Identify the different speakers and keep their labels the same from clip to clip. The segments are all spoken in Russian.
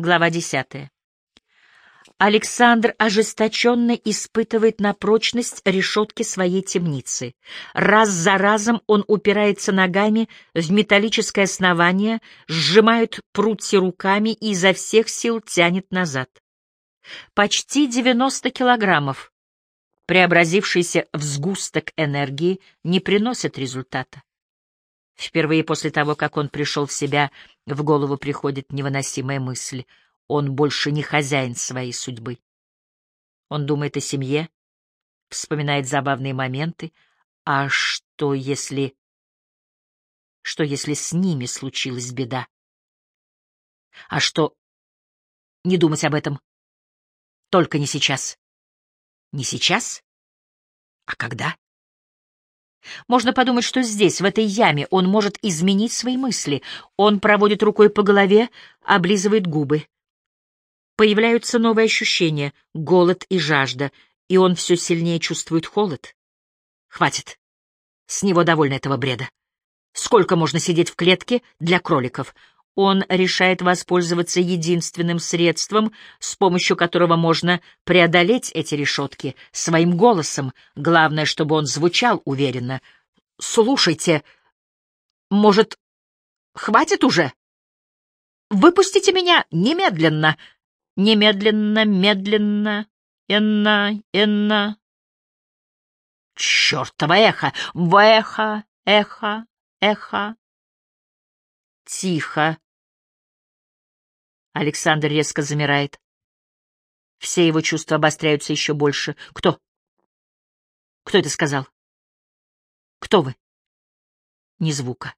Speaker 1: Глава десятая. Александр ожесточенно испытывает на прочность решетки своей темницы. Раз за разом он упирается ногами в металлическое основание, сжимает прутья руками и изо всех сил тянет назад. Почти 90 килограммов, преобразившийся в сгусток энергии, не приносят результата. Впервые после того, как он пришел в себя, в голову приходит невыносимая мысль. Он больше не хозяин своей судьбы. Он думает о семье, вспоминает забавные моменты. А что если... Что если с ними случилась беда? А что... Не думать об этом. Только не сейчас. Не сейчас? А когда? Можно подумать, что здесь, в этой яме, он может изменить свои мысли. Он проводит рукой по голове, облизывает губы. Появляются новые ощущения — голод и жажда, и он все сильнее чувствует холод. Хватит. С него довольно этого бреда. Сколько можно сидеть в клетке для кроликов? Он решает воспользоваться единственным средством, с помощью которого можно преодолеть эти решетки, своим голосом. Главное, чтобы он звучал уверенно. «Слушайте, может, хватит уже? Выпустите меня немедленно!» Немедленно, медленно, энна, энна. Чёртово эхо! Эхо, эхо, эхо. Тихо. Александр резко замирает. Все его чувства обостряются еще больше. Кто? Кто это сказал? Кто вы? Ни звука.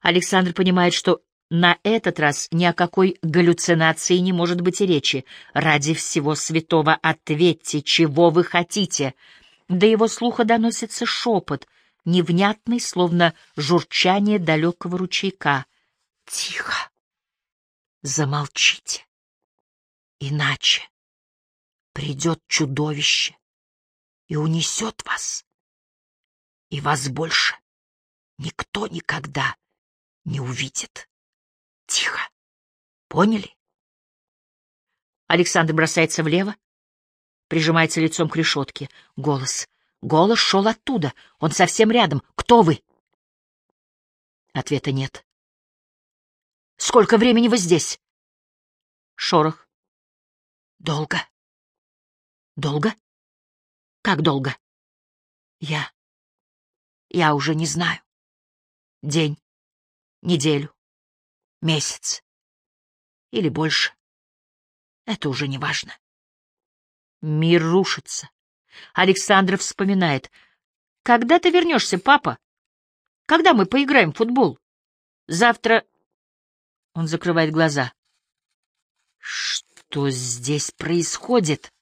Speaker 1: Александр понимает, что на этот раз ни о какой галлюцинации не может быть и речи. Ради всего святого ответьте, чего вы хотите. До его слуха доносится шепот — невнятный, словно журчание далекого ручейка. Тихо! Замолчите! Иначе придет чудовище и унесет вас, и вас больше никто никогда не увидит. Тихо! Поняли? Александр бросается влево, прижимается лицом к решетке. Голос — Голос шел оттуда. Он совсем рядом. Кто вы? Ответа нет. Сколько времени вы здесь? Шорох. Долго. Долго? Как долго? Я... Я уже не знаю. День, неделю, месяц или больше. Это уже не важно. Мир рушится. Александр вспоминает. «Когда ты вернешься, папа? Когда мы поиграем в футбол? Завтра...» Он закрывает глаза. «Что здесь происходит?»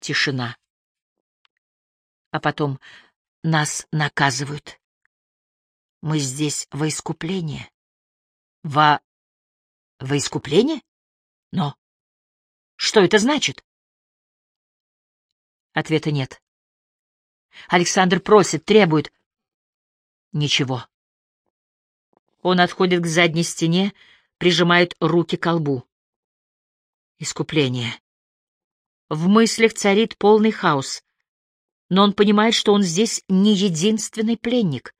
Speaker 1: Тишина. А потом нас наказывают. Мы здесь во искупление. Во... во искупление? Но что это значит? Ответа нет. Александр просит, требует. Ничего. Он отходит к задней стене, прижимает руки к лбу. Искупление. В мыслях царит полный хаос. Но он понимает, что он здесь не единственный пленник.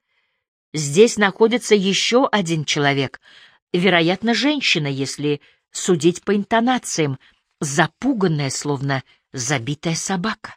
Speaker 1: Здесь находится еще один человек, вероятно, женщина, если судить по интонациям, запуганная, словно забитая собака.